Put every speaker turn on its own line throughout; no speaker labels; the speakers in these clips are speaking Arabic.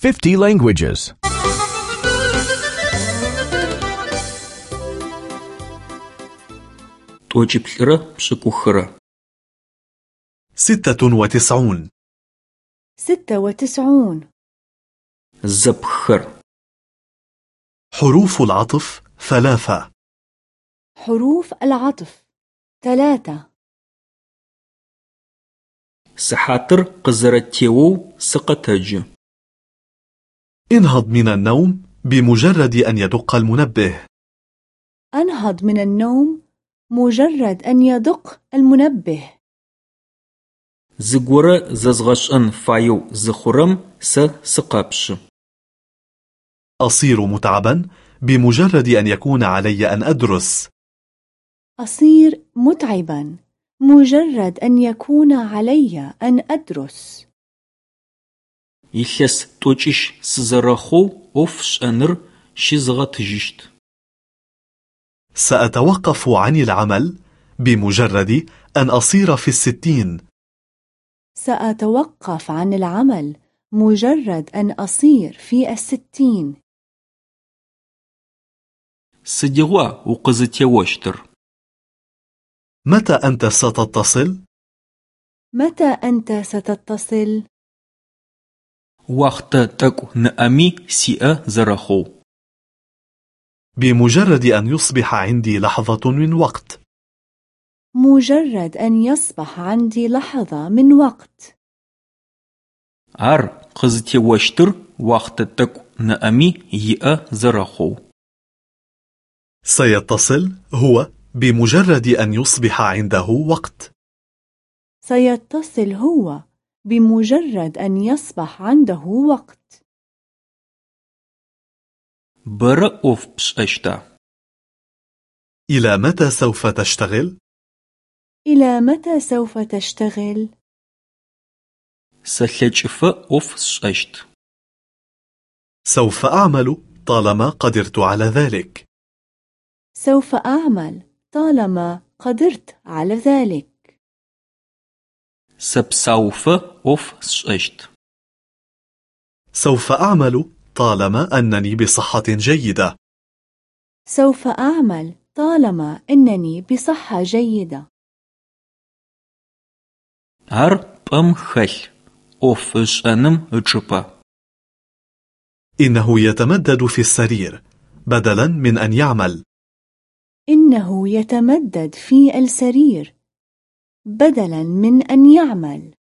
50 languages.
توجب
لرى 96.
ستة وتسعون.
زبخر.
حروف العطف ثلاثة.
حروف العطف ثلاثة.
سحاتر قزرتيو سقطج.
انهض من النوم بمجرد أن يدق المنبه.
أنهض من النوم مجرد أن يدق المنبه.
Zıgore zezğeş'en fayeu zıxhurem se sıkhepşı.
أصير متعبا بمجرد أن يكون علي أن أدرس.
أصير متعبا مجرد أن يكون علي أن أدرس.
Илъэс тӏокӏищ сызэрэхъоу ӏоф шӏэныр щызгъэтыжьыщт.
سأتوقف عن العمل بمجرد أن أصير في الستين
سأتوقف عن العمل مجرد أن أصير في الستين
Сыдигъуа укъызытеощтыр?
متى أنت ستتصل؟
متى أنت ستتصل؟
وقت تك نأمي سئة زرخو.
بمجرد أن يصبح عندي لحظة من وقت.
مجرد أن يصبح عندي لحظة من وقت.
أر قزتي واشتر وقت تك نأمي يئة زرخو.
سيتصل هو بمجرد أن يصبح عنده وقت.
سيتصل هو بمجرد أن يصبح عنده وقت.
برا أوفبش أشتا
إلى متى سوف تشتغل؟
إلى متى سوف تشتغل؟
سلجفة أوف أشت
سوف أعمل طالما قدرت على ذلك.
سوف أعمل طالما قدرت على ذلك.
Сэ псауфэ ӏоф сшӏэщт.
سوف أعمل طالما أنني بصحة جيدة
سوف أعمل طالما أنني بصحة جيدة
Ар пӏэм хэлъ. ӏоф ышӏэным ычӏыпӏэ.
إنه يتمدد في السرير بدلا من أن يعمل
إنه يتمدد في السرير بدلا من أن يعمل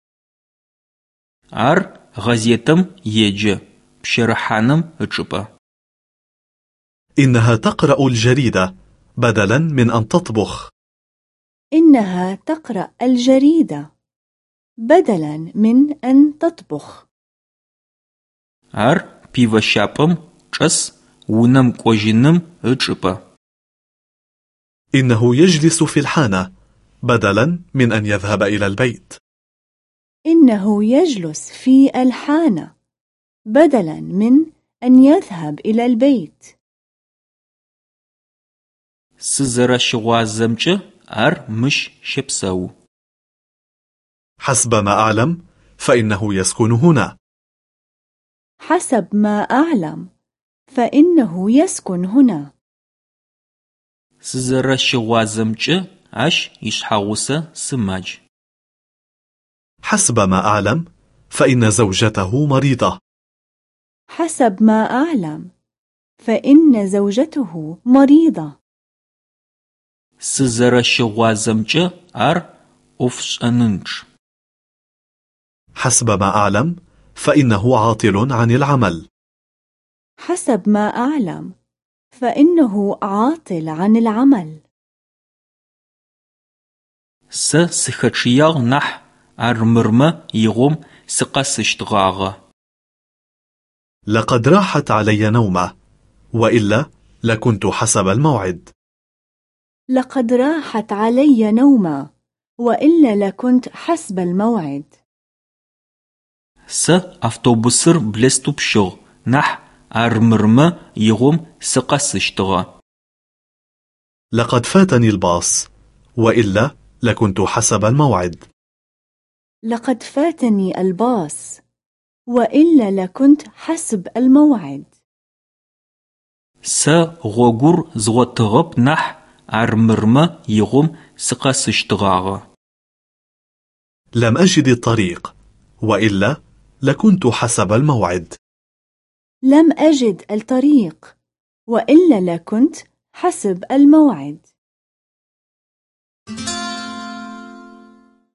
Ар газетэм еджэ. Пщэрыхьаным ычӏыпӏэ.
إنها تقرأ الجريدة بدلا من أن تطبخ
إنها تقرأ الجريدة بدلا من أن تطبخ
Ар пивэщапӏэм чӏэс унэм кӏожьыным ычӏыпӏэ.
إنه يجلس في الحانة بدلا من أن يذهب إلى البيت.
إنه يجلس في الحانة. بدلا من أن يذهب إلى البيت.
سزرشغوازمچ ار مش شبسو
حسب ما أعلم فإنه يسكن هنا.
حسب ما أعلم فإنه يسكن هنا.
سزرشغوازمچ ащ ишъхьагъусэ сымадж.
حسب ما أعلم فإن زوجته مريضة
حسب ما أعلم فإن زوجته مريضة
Сызэрэщыгъуазэмкӏэ ар ӏофшӏэнынчъ.
حسب ما أعلم فإنه عاطل عن العمل
حسب ما أعلم فإنه عاطل عن العمل
Сэ сыхэчъыягъ нахь армырмэ игъом сыкъэсыщтыгъагъэ.
لقد راحت علي نومة وإلا لكنت حسب الموعد
لقد راحت علي نومة وإلا لكنت حسب الموعد
Сэ автобусыр блэступщыгъ нахь армырмэ игъом сыкъэсыщтыгъэ.
لقد فاتني الباص وإلا لكنت حسب الموعد.
لقد فاتني الباص وإلا لكنت حسب الموعد.
سا غوغور زغوتغب نح ارمرما يغم سقاسشتغاغا
لم أجد الطريق وإلا لكنت حسب الموعد.
لم أجد الطريق وإلا لكنت حسب الموعد.